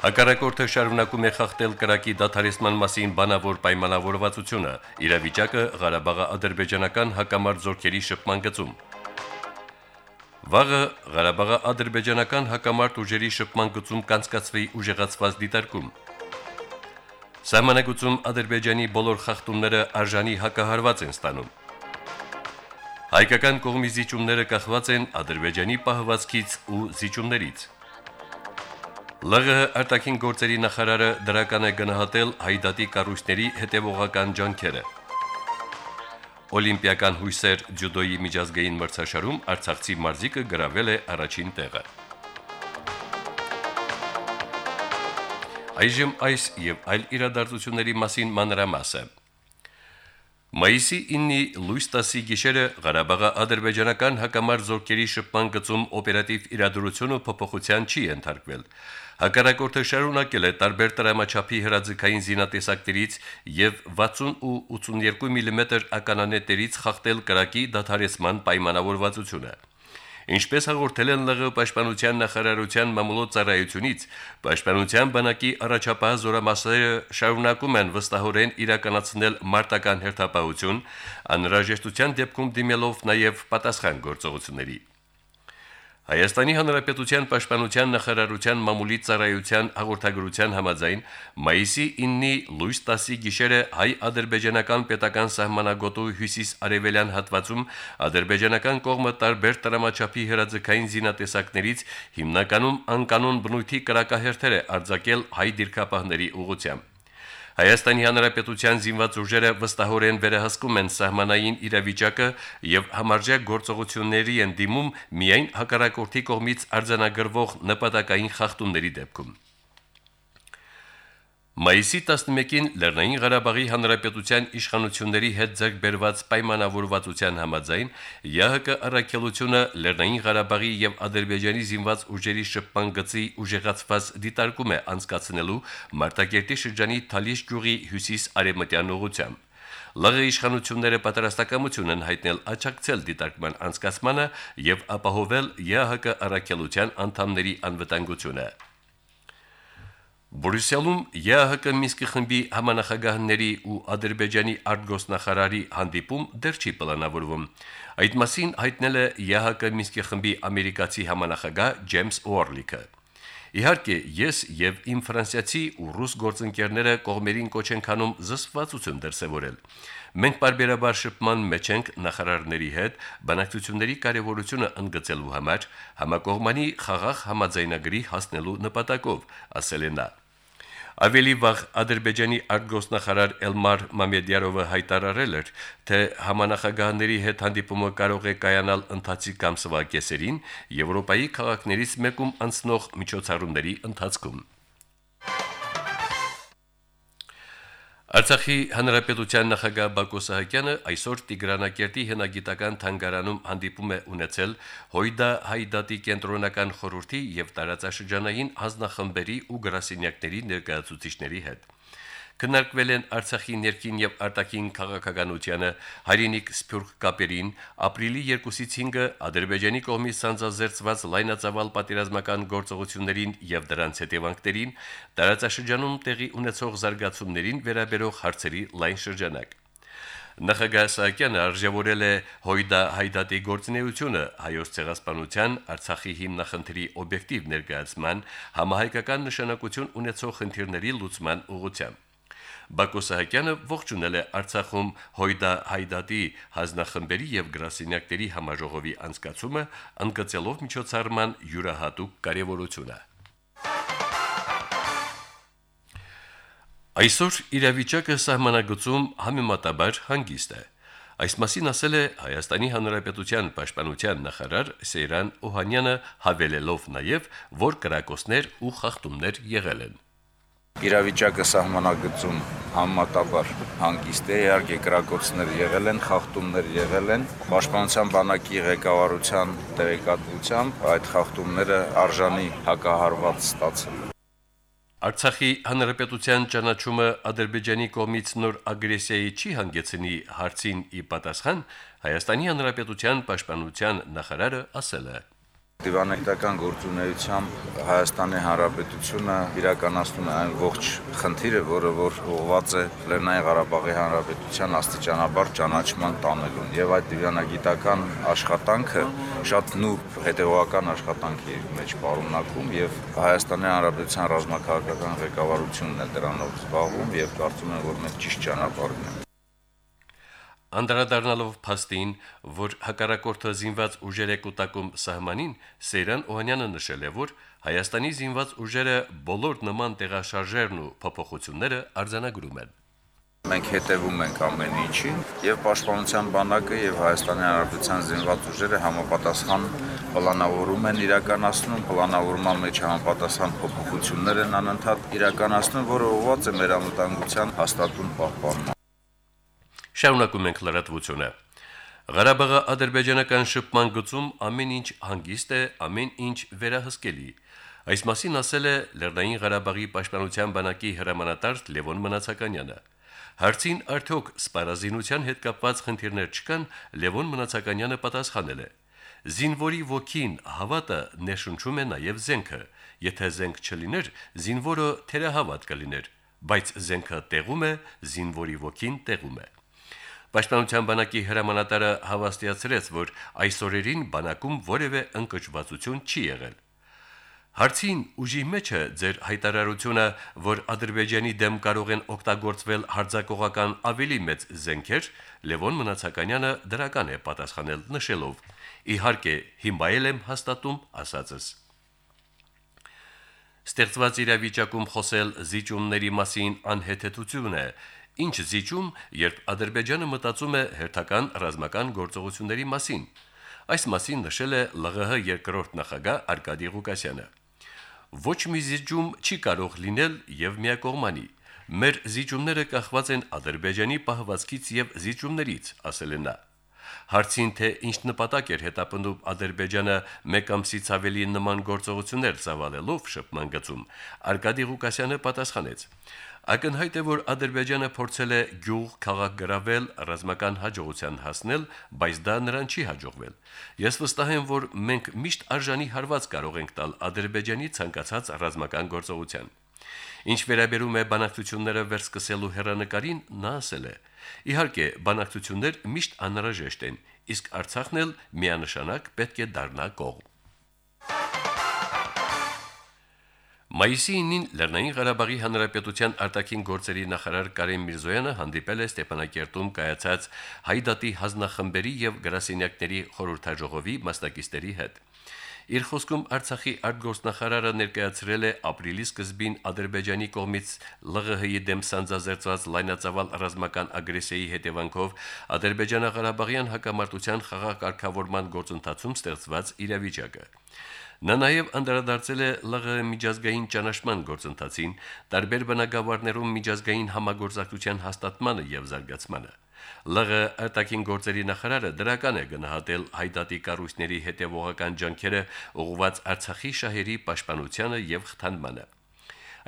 Հակառակորդը շարունակում է խախտել կրակի դադարեցման մասին բանավոր պայմանավորվածությունը, իրավիճակը Ղարաբաղի ադրբեջանական հակամարտ զորքերի շփման գծում։ Վաղը Ղարաբաղի ադրբեջանական հակամարտ ուժերի շփման գծում կանցկացվի ուժեղացված դիտարկում։ Սահմանագծում Ադրբեջանի բոլոր խախտումները արժանի հակահարված են ստանում։ Հայկական կողմի զիջումները կախված են Ադրբեջանի պահվածքից ու զիջումներից։ ԼՂՀ արտաքին գործերի նախարարը դրական է գնահատել հայդատի կառույցների հետևողական ջանքերը։ Օլիմպիական հույսեր ջյուդոյի միջազգային մրցաշարում Արցախցի մարզիկը գրավել է առաջին տեղը։ Այժմ այս եւ այլ իրադարձությունների մասին մանրամասը։ Մայիսի 9-ի լույս 10-ի գիշերը Ղարաբաղի ադրբեջանական հակամարտ զորքերի շփման գծում օպերատիվ իրադրությունը փոփոխության չի ենթարկվել։ Հակառակորդը շարունակել է տարբեր տրամաչափի հրաձգային զինատեսակներից եւ 60 ու 82 մմ ականանետերից խախտել կրակի դադարեցման պայմանավորվածությունը։ Ինչպես հաղորդել են ԼՂ պաշտպանության նախարարության մամուլոց ծառայությունից, պաշտպանության բանակի առաջապահ զորամասերը շարունակում են վստահորեն իրականացնել մարտական հերթապահություն, անհրաժեշտության դեպքում դիմելով նաև պատասխան գործողությունների։ Հայաստանի Հանրապետության Պաշտպանության նախարարության մամուլի ծառայության հաղորդագրության համաձայն մայիսի 9-ի լույս 10-ի գիշերը հայ-ադրբեջանական պետական սահմանագոտու հյուսիս-արևելյան հատվածում ադրբեջանական կողմը տարբեր տրամաչափի հրաձգային զինատեսակներից հիմնականում անկանոն բնույթի կրակահերթեր է արձակել հայ դիրքապահների ուղությամբ։ Հայաստանի Հանրապետության զինված ուժերը վստահորեն վերահսկում են սահմանային իրավիճակը եւ համարժեք գործողությունների են դիմում միայն հակառակորդի կողմից արձանագրվող նպատակային խախտումների դեպքում։ Մայիսի 11-ին Լեռնային Ղարաբաղի Հանրապետության իշխանությունների հետ ձեռքբերված պայմանավորվածության համաձայն ՀՀԿ առաքելությունը Լեռնային Ղարաբաղի եւ Ադրբեջանի զինված ուժերի շփման գծի ուժեղացված դիտարկում է անցկացնելու Մարտակերտի շրջանի Թալիշ գյուղի հյուսիս-արևմտյան ուղությամբ։ ԼՂ իշխանությունները պատրաստակամություն են հայտնել աճակցել դիտարկման անցկացմանը եւ ապահովել ՀՀԿ առաքելության անդամների անվտանգությունը։ Բրյուսելում ԵԱՀԿ Մինսկի խմբի համանախագահների ու Ադրբեջանի արտգոսնախարարի հանդիպում դեռ չի պլանավորվում։ Այդ մասին հայտնել է ԵԱՀԿ Մինսկի խմբի ամերիկացի համանախագահ Ջեյմս Ուորլիկը։ Իհարկե, ես եւ իմ ֆրանսիացի ու ռուս գործընկերները կողմերին կոչ են քանում զսպվածություն դրսևորել։ Մենք բարբերաբար շփման մեջ ենք նախարարների հետ բանակցությունների կարևորությունը ընդգծելու համար համակողմանի խաղաղ համաձայնագրի հասնելու նպատակով, ասել է նա։ Ավելի վաղ Ադրբեջանի արտգոսնախարար Էլմար Մամեդյարովը հայտարարել էր, թե համանախագահների հետ հանդիպումը կարող է կայանալ ընթացիկ ամսվա կեսերին Եվրոպայի քաղաքներից մեկում անցնող միջոցառումների ընթացքում։ Արցախի հանրապետության նախագահ Բակո Սահակյանը այսօր Տիգրանակերտի հնագիտական թանգարանում հանդիպում է ունեցել Հույդա Հայդատի կենտրոնական խորհրդի եւ տարածաշրջանային հանձնախմբերի ու գրասենյակների ներկայացուցիչների հետ քննարկվել են Արցախի ներքին եւ արտաքին քաղաքականությանը, հայրենիք սփյուռք կապերին, ապրիլի 2-ից 5-ը Ադրբեջանի կողմից սանձազերծված լայնածավալ պատերազմական գործողություններին եւ դրանց հետևանքներին, տարածաշրջանում տեղի ունեցող զարգացումներին վերաբերող հարցերի լայն շրջանակ։ Նախագահ Սահակյանը արժևորել է Հույդա Հայդատի գործունեությունը հայոց ցեղասպանության Արցախի հիմնախնդրի օբյեկտիվ ներկայացման համահայկական նշանակություն ունեցող խնդիրների լուծման ուղղությամբ։ Բակո Սահակյանը ողջունել է Արցախում Հույդա Հայդատի հանձնախմբերի եւ գրասենյակների համաժողովի անցկացումը, ընդգծելով միջոցառման յուրահատուկ կարևորությունը։ Այսօր իրավիճակը սահմանագծում համեմատաբար հանգիստ է։ Այս մասին ասել է Հայաստանի Հանրապետության Պաշտպանության նախարար Սեյրան Օհանյանը, հավելելով նաև, որ կրակոցներ ու խախտումներ եղել են։ Իրավիճակը սահմանագծում համեմատաբար հանգիստ է, իհարկե կրակոցներ եղել են, խախտումներ եղել են։ Պաշտպանության բանակի ղեկավարության տեղեկատվությամբ այդ խախտումները արժանի հակահարված ստացել Արցախի հանրապետության ճանաչումը Ադրբեջանի կողմից նոր ագրեսիայի չի հանգեցնի հարցին ի պատասխան Հայաստանի հանրապետության պաշտպանության նախարարը ասել է. Դիվանագիտական գործունեությամբ Հայաստանի Հանրապետությունը իրականացնում է այն ողջ խնդիրը, որը որ ուղղված է Լեռնային Ղարաբաղի Հանրապետության աստիճանաբար ճանաչման տանելուն, եւ այդ դիվանագիտական աշխատանքը շատ նուրբ հետևողական աշխատանքի մեջ պարունակում եւ Հայաստանի Հանրապետության ռազմաքաղաքական ղեկավարությունն է դրանով զբաղվում եւ կարծում եմ, որ մենք ճիշտ ճանապարհին ենք Անդրադառնալով փաստին, որ հակառակորդը զինված ուժեր է կուտակում սահմանին, Սեյրան Օհանյանը նշել է, որ Հայաստանի զինված ուժերը բոլոր նման տեղաշարժերն ու փոփոխությունները արձանագրում են։ Մենք հետևում ենք ամեն ինչին եւ Պաշտպանության բանակը եւ Հայաստանի Հանրապետության զինված ուժերը համապատասխան պլանավորում են իրականացնում, պլանավորման մեջ համապատասխան փոփոխություններ են անընդհատ իրականացնում, որը ուղղված է մեր անվտանգության հաստատուն պահպանման։ Շարունակում ենք լրատվությունը։ Ղարաբաղի ադրբեջանական շփման գծում ամեն ինչ հանգիստ է, ամեն ինչ վերահսկելի։ Այս մասին ասել է Լեռնային Ղարաբաղի պաշտպանության բանակի հրամանատար Լևոն Մնացականյանը։ Հարցին արդյոք սպառազինության հետ կապված խնդիրներ չկան, Լևոն Մնացականյանը պատասխանել է. Զինվորի ոգին հավատը ներշնչում է նաև զենքը։ Եթե զենք չլիներ, զինվորը թերահավատ կլիներ, բայց զենքը տեղում է, զինվորի ոգին տեղում է։ Պաշտպանության բանակի հրամանատարը հավաստիացրեց, որ այսօրերին բանակում որևէ ընկճվածություն չի եղել։ Հարցին ուժի մեջ է ձեր հայտարարությունը, որ Ադրբեջանի դեմ կարող են օգտագործվել հարձակողական ավելի մեծ զենքեր, Լևոն Մնացականյանը դրական է պատասխանել նշելով. Իհարկե, հիմա եմ հաստատում ասածս։ Ստեղծված իրավիճակում խոսել զիջումների մասին անհեթեթություն է, Ինչ զիջում, երբ Ադրբեջանը մտածում է հերթական ռազմական գործողությունների մասին։ Այս մասին նշել է ԼՂՀ երկրորդ նախագահ Արկադի Ղուկասյանը։ Ոչ մի զիջում չի կարող լինել եւ միակողմանի։ Մեր զիջումները կախված են Ադրբեջանի պահվածքից եւ զիջումներից, ասել է նա։ Հարցին թե ինչ նպատակ էր հետապնդում Ադրբեջանը մեկ ամսից ավելի նման գործողություններ ծավալելով շփման գծում, Արկադի Ղուկասյանը պատասխանեց. Ակնհայտ է, որ Ադրբեջանը փորձել է գյուղ քաղաք գրավել, ռազմական հաջողության հասնել, բայց դա նրան չի հաջողվել։ Ես վստահ եմ, որ մենք միշտ արժանի հարված կարող ենք տալ Ադրբեջանի ցանկացած ռազմական գործողության։ Ինչ վերաբերում է բանակցությունները վերսկսելու հերանեկարին, նա ասել է. Իհարկե, բանակցություններ միշտ անհրաժեշտ են, իսկ Արցախն էլ միանշանակ պետք է դառնա կողմ։ Մայիսի 9-ին Լեռնային Ղարաբաղի Հանրապետության արտաքին գործերի նախարար Կարեն Միրզոյանը հանդիպել է Ստեփանակերտում կայացած Հայդատի հանձնախմբերի եւ գրասենյակների խորհրդաժողովի մասնակիցների հետ։ Իր խոսքում Արցախի արտգործնախարարը ներկայացրել է ապրիլի սկզբին Ադրբեջանի կողմից ԼՂՀ-ի դեմ սանձազերծված լայնածավալ ռազմական ագրեսիայի հետևանքով Ադրբեջանա-Ղարաբաղյան հակամարտության խաղաղ կարգավորման գործընթացում ստեղծված իրավիճակը։ Նա նաև անդրադարձել է ԼՂ միջազգային ճանաչման գործընթացին, տարբեր բնակավարներում միջազգային համագործակցության հաստատմանը եւ զարգացմանը։ ԼՂ արտաքին գործերի նախարարը դրական է գնահատել հայդատի կառույցների հետևողական ջանքերը ուղղված Արցախի շահերի պաշտպանությանը եւ խթանմանը։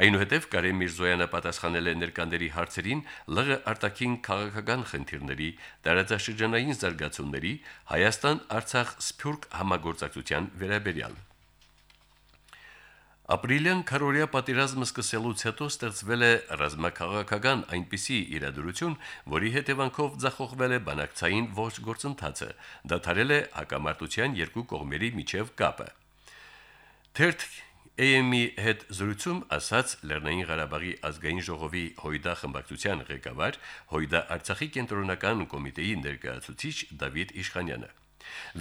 Այնուհետև Կարեն Միրզոյանը պատասխանել է ներկաների հարցերին ԼՂ արտաքին քաղաքական խնդիրների, տարածաշրջանային զարգացումների, Հայաստան-Արցախ սփյուռք համագործակցության վերաբերյալ։ Ապրիլյան քարորիա պատերազմը սկսելուց հետո ստեղծվել է ռազմաքաղաքական այնպիսի իրադրություն, որի հետևանքով ձախողվել է բանակցային ոչ գործընթացը, դադարել է հակամարտության երկու կողմերի միջև կապը։ Թերթ AM-ի հետ զրույցում ասաց Լեռնային Ղարաբաղի ազգային ժողովի Հույդա խմբակցության ղեկավար Հույդա Արցախի կենտրոնական կոմիտեի ներկայացուցիչ Դավիթ Իշխանյանը։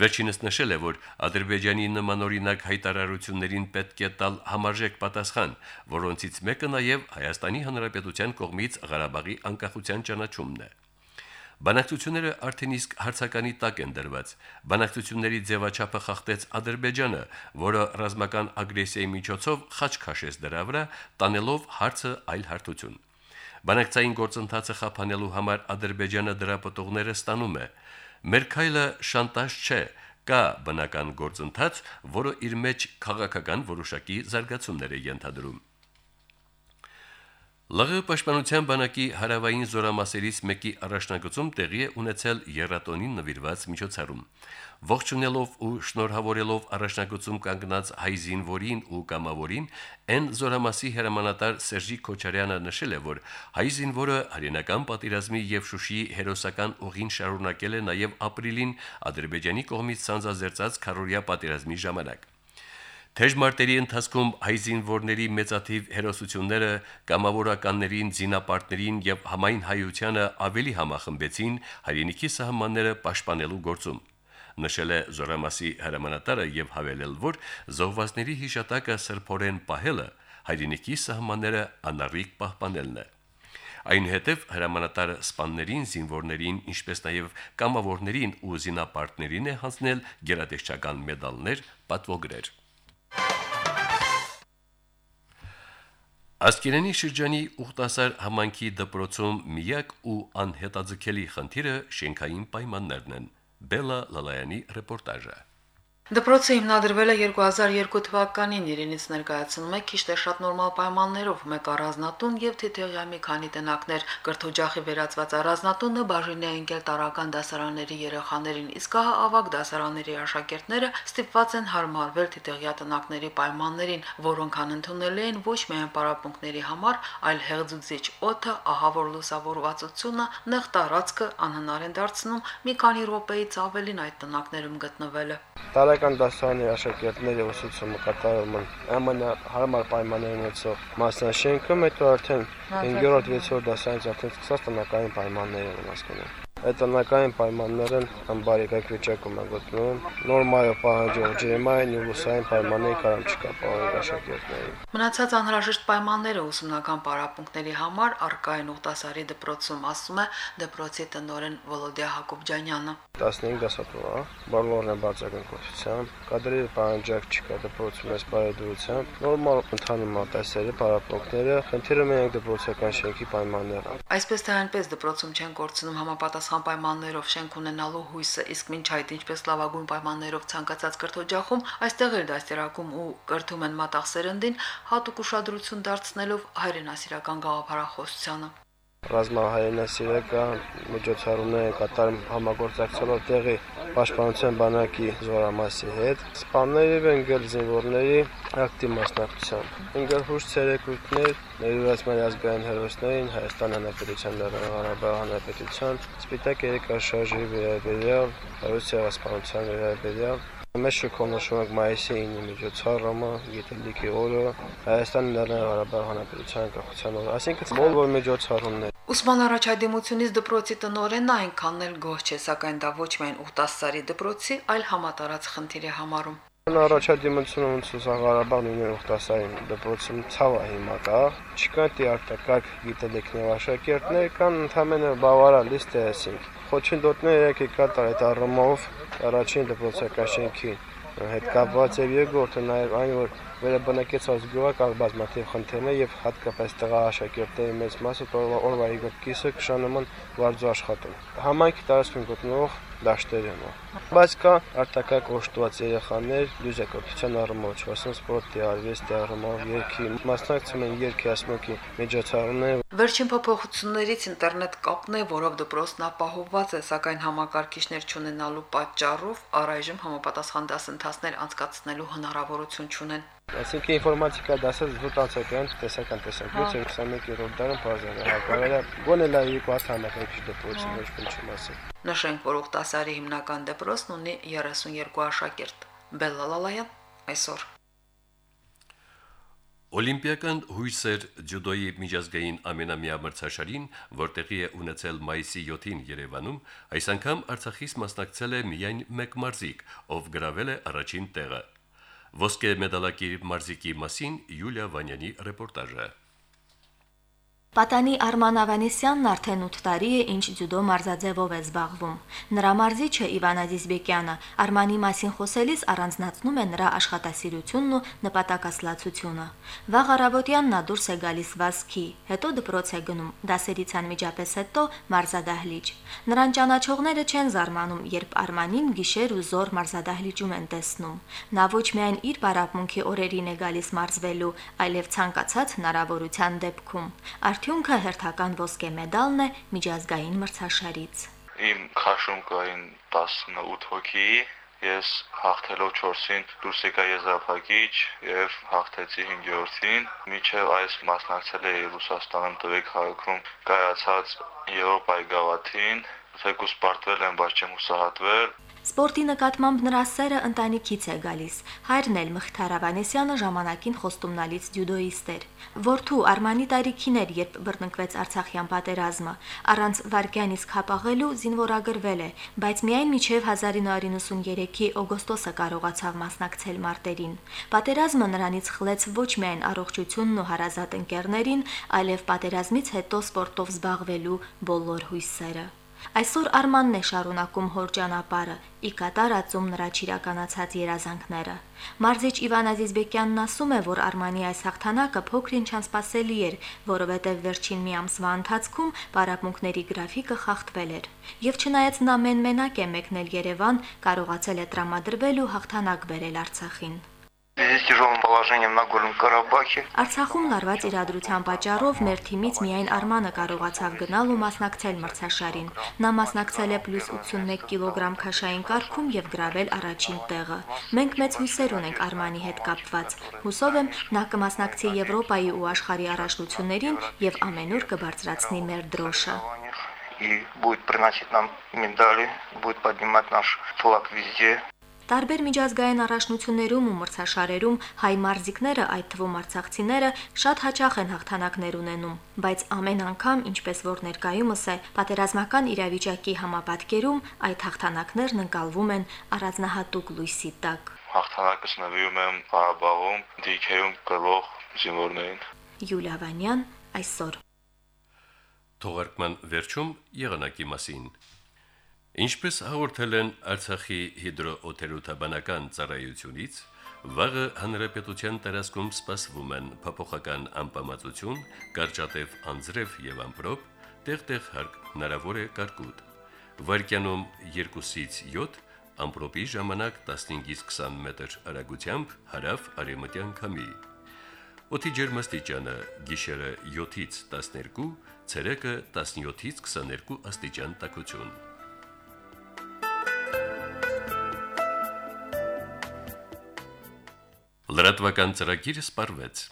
Վերջինս նշել է, որ Ադրբեջանի նմանօրինակ հայտարարություններին պետք է տալ համարժեք պատասխան, որոնցից մեկը նաև Հայաստանի Հանրապետության կողմից Ղարաբաղի անկախության ճանաչումն է։ Բանակցությունները արդեն իսկ հարցականի տակ են դրված։ Բանակցությունների ձևաչափը խախտեց Ադրբեջանը, որը ռազմական ագրեսիայի միջոցով խաչ քաշեց դրա վրա, տանելով հարցը այլ հարթություն։ Բանակցային գործընթացը խափանելու համար Ադրբեջանը դրա պտուղները ստանում է։ Մեր քայլը շանտաժ չէ, կա բնական գործընթաց, որը իր մեջ քաղաքական որոշակի զարգացումներ է ենթադրում։ ԼՂ պաշտպանության բանակի հարավային զորամասերից մեկի առաջնագծում տեղի է ունեցել երաթոնին նվիրված միջոցառում։ Ողջունելով ու շնորհավորելով առաջնագծում կանգնած հայ զինվորին ու կամավորին, N զորամասի հրամանատար Սերժի Քոչարյանը նշել է, որ հայ զինվորը հայրենական պատերազմի եւ Շուշիի հերոսական ուղին շարունակել է նաեւ ապրիլին Ադրբեջանի կողմից ցանցազերծած քարորիա պատերազմի ժամանակ։ Թեժ մարտերի ընթացքում հայ զինվորների մեծաթիվ հերոսությունները կամավորականներին, զինապարտներին եւ համայն հայությանը ավելի համախմբեցին հայրենիքի սահմանները պաշտպանելու գործում։ Նշել է Զորամասի հրամանատարը եւ հավելել, որ զոհվածների հիշատակը սրբորեն պահելը հայրենիքի սահմանները անառիկ պահպանելն է։ Այնուհետև հրամանատարը սպաններին, զինվորներին, ինչպես նաև կամավորներին ու զինապարտներին է հանձնել գերատեսչական մեդալներ, պատվոգրեր։ Ասկերանի շրջանի Ուխտասար համանքի դպրոցում միակ ու անհետաձգելի խնդիրը շենքային պայմաններն են։ Բելա Լալայանի ռեպորտաժը։ Դպրոցը հիմնադրվել է 2002 թվականին, իրենից ներկայացնում է քիչ թե շատ նորմալ պայմաններով, մեկ առանձնատուն եւ թիթեղյա մի քանի տնակներ։ Կրթօջախի վերածված առանձնատունը բաժին է ընկել տարական դասարանների երեխաներին, իսկ հա ավակ դասարանների աշակերտները ստիպված են հարմարվել թիթեղյա տնակների պայմաններին, որոնք անընդունելի են ոչ միայն պարապմունքների համար, այլ հեղձուցիչ օդը, ահավոր լուսավորվածությունը, նեղ տարածքը անհնար են դարձնում մի քանի րոպեից ավելին այդ տնակներում գտնվելը։ Տարակ Պետական դասարանի աշակերտների ուսուցումը կատարում են ամենահարմար պայմաններ ունեցող մասնաշենքում, հետո արդեն 5-րդ 6-րդ դասարանից արդեն սկսած տնական պայմաններ են հասկանում այդ տնական պայմաններն անբարեկարգ վիճակում են գտնվում նորմայով պահանջող ջերմային ու լուսային պայմանների կարամ չկա պահանջ աշակերտներին մնացած անհրաժեշտ պայմանները ուսումնական պարապմունքների համար արկային ուխտասարի դպրոցում ասում է դպրոցի տնօրեն Վոլոդիա Հակոբյանյանը 15 դասատուա բոլորն են բարձրագույն կրթությամբ կադրի պահանջակ չկա դպրոցում ես բարեդրությամբ նորմալ ընդհանուր մատեսերը պարապմունքները խնդիրը միայն դպրոցական շենքի պայմաններն այսպես թե այնպես դպրոցում չեն կորցնում համապատասխան համապատասխան պայմաններով շենք ունենալու հույսը, իսկ մինչ այդ ինչպես լավագույն պայմաններով ցանկացած կրթօջախում, այստեղ էլ դաստիարակում ու կրթում են մատաղ սերնդին, հատուկ ուշադրություն դարձնելով հայրենասիրական գաղափարախոսությանը ռազմահայրենասիրական միջոցառումներ են կատարում համագործակցելով տեղի պաշտպանության բանակի զորամասի հետ։ Սպանների են գել զինվորների ակտիվ մասնակցությամբ։ Ընկել հուշ ցերեկույթներ մեր ազգային հերոսներին Հայաստան Հանրապետության Ղարաբաղ Հանրապետության Սպիտակ երեկաշարժի վերաբերյալ Ռուսիա սպանության վերաբերյալ Մեծ շքով նշում ենք մայիսի 9-ի միջոցառումը, գիտելիքի օրը, Հայաստանի Լեռնային Ղարաբաղ Հանրապետության անկախության օրը, այսինքն բոլոր միջոցառումներ։ Ուսման առաջադիմությունից դպրոցի տնօրենն այնքան էլ գոհ չէ, սակայն դա ոչ միայն Ուխտասարի դպրոցի, այլ համատարած խնդիր է համարում։ Առաջադիմությունը ոնց Ղարաբաղն ունի Ուխտասարին դպրոցում ցավը հիմա կա, չկա դի արտակարգ գիտելիքներ աշակերտներ կան ընդհանրապես բավարար լիստ է ասինք խոչընդոտները եկի կատար այդ առումով առաջին դպրոցական շենքի հետ կապված եւ երկրորդը նաեւ այն որ վերաբնակեցված գյուղը կա բազմաթիվ խնդիրներ եւ հատկապես տղա աշակերտների մեծ մասը օրվա երկրորդ կիսը կշանման վարձու աշխատում համայնքի տարածքում գտնվող դաշտերում։ Բայց կա արտակարգ օժտված երեխաներ լյուզեկրթության առումով, չասեմ սպորտի, արվեստի առումով, երկի, մասնակցում են երկի ասմոկի միջոցառումներ։ Վերջին փոփոխություններից ինտերնետ կապն է, որով դպրոցն ապահովված է, սակայն համակարգիչներ չունենալու պատճառով առայժմ համապատասխան դասընթացներ անցկացնելու հնարավորություն չունեն։ Այսինքն ինֆորմատիկա դասը զուտացական տեսական տեսակից 21-րդ դարում բաժանել հակարել է գոնե լավ երկու հատ համակարգիչ դպրոցի ոչ ինչ չմասը։ Նշենք, որ Ուխտասարի հիմնական դպրոցն ունի 32 աշակերտ։ Բելլալալայան այսօր Օլիմպիական հույսեր ջյուդոյի միջազգային ամենամյա մրցաշարին, որտեղի է ունեցել մայիսի 7-ին Երևանում, այս անգամ Արցախից մասնակցել է միայն մեկ մարզիկ, ով գրավել է առաջին տեղը։ Ոսկե մեդալակիր մարզիկի մասին Յուլիա Վանյանի ռեպորտաժը։ Պատանի Արման Ավանեսյանն արդեն 8 տարի է ինչ ձյուդո մարզաձևով է զբաղվում։ Նրա մարզիչը Իվան Ազիզբեկյանը Արմանի մասին խոսելիս առանձնացնում է նրա աշխատասիրությունն ու նպատակասլացությունը։ Վաղ առավոտյան նա դուրս է գալիս վազքի, հետո դպրոց է գնում, դասերից անմիջապես հետո մարզադահլիճ։ Նրան ճանաչողները չեն զարմանում, երբ Արմանին գիշեր ու զոր մարզադահլիճում են տեսնում։ Նա ոչ միայն իր բարապմունքի օրերին է գալիս մարզվելու, այլև ցանկացած հնարավորության դեպքում։ Արդյունքը հերթական ոսկե մեդալն է միջազգային մրցաշարից։ Իմ քաշում կային 18 հոգի, ես հաղթելով 4-ին դուրս եկա եզրափակիչ եւ հաղթեցի 5-րդին։ Միջև այս մասնակցել էի Ռուսաստանում տվեք քաղաքում կայացած Եվրոպայի գավաթին, թեկուս պարտվել եմ, բայց չեմ հուսահատվել։ Սպորտի նկատմամբ նրա սերը ընտանիքից է գալիս։ Հայրն էլ Մխիթար Ավանեսյանը ժամանակին խոստումնալից դյուդոիստ էր։ Որդու Արմանի տարիքին էր, երբ բռնկվեց Արցախյան պատերազմը։ Առանց վարկյան իսկ հապաղելու զինվորագրվել է, բայց միայն մինչև 1993-ի օգոստոսը կարողացավ մասնակցել մարտերին։ Պատերազմը նրանից խլեց ոչ միայն առողջությունն ու հարազատ ընկերներին, այլև պատերազմից հետո սպորտով զբաղվելու բոլոր հույսերը։ Այսօր Արմանն է շարունակում հոր ճանապարհը՝ ի կատար ածում նրա ճիրականացած երազանքները։ Մարզիչ Իվան Ազիզբեկյանն ասում է, որ Արմանի այս հաղթանակը փոքր-ինչ անսպասելի էր, որովհետև վերջին մի ամսվա ընթացքում պարապմունքների գրաֆիկը խախտվել էր։ Եվ չնայած նա մեն-մենակ է մեկնել Երևան, կարողացել է տրամադրվել ու հաղթանակ բերել Արցախին связи с тяжелым положением на Горном Карабахе։ Արցախում լարված իրադրության պատճառով մեր թիմից միայն Արմանը կարողացավ գնալ ու մասնակցել մրցաշարին։ Նա մասնակցել է +81 կիլոգրամ քաշային կարգում եւ գրավել առաջին տեղը։ Մենք մեծ հույսեր ունենք Արմանի հետ կապված։ Հուսով եմ նա կմասնակցի Եվրոպայի ու աշխարհի առաջնություններին եւ ամենուր կբարձրացնի մեր դրոշը и будет приносить нам медали, будет поднимать наш флаг везде. Տարբեր միջազգային առաջնություններում ու մրցաշարերում հայ մարզիկները, այդ թվում արցախցիները, շատ հաճախ են հաղթանակներ ունենում, բայց ամեն անգամ, ինչպես որ ներկայումս է, պատերազմական իրավիճակի համապատկերում այդ հաղթանակներն ընկալվում են առանձնահատուկ լույսի տակ։ Հաղթանակս նվիրում եմ Ղարաբաղում դիքերում կրող զինվորներին։ Յուլիա Վանյան այսօր Թողարկման վերջում եղանակի մասին Ինչպես հաղորդել են Արցախի հիդրոօթերոթաբանական ծառայությունից, վաղը հանրապետության տարածքում սպասվում են փոփոխական անպամացություն, կարճատև անձրև եւ ամպրոպ, տեղտեղ հարկ հնարավոր է կարկուտ։ Վարկյանում 2-ից 7, ամպրոպի ժամանակ 15-ից 20 մետր արագությամբ հարավ արևմտյան քամի։ Օդի ջերմաստիճանը՝ գիշերը 7-ից 12, ցերեկը 17-ից 22 աստիճան տաքություն։ Լրատվական ծրագիրը սպարվեց։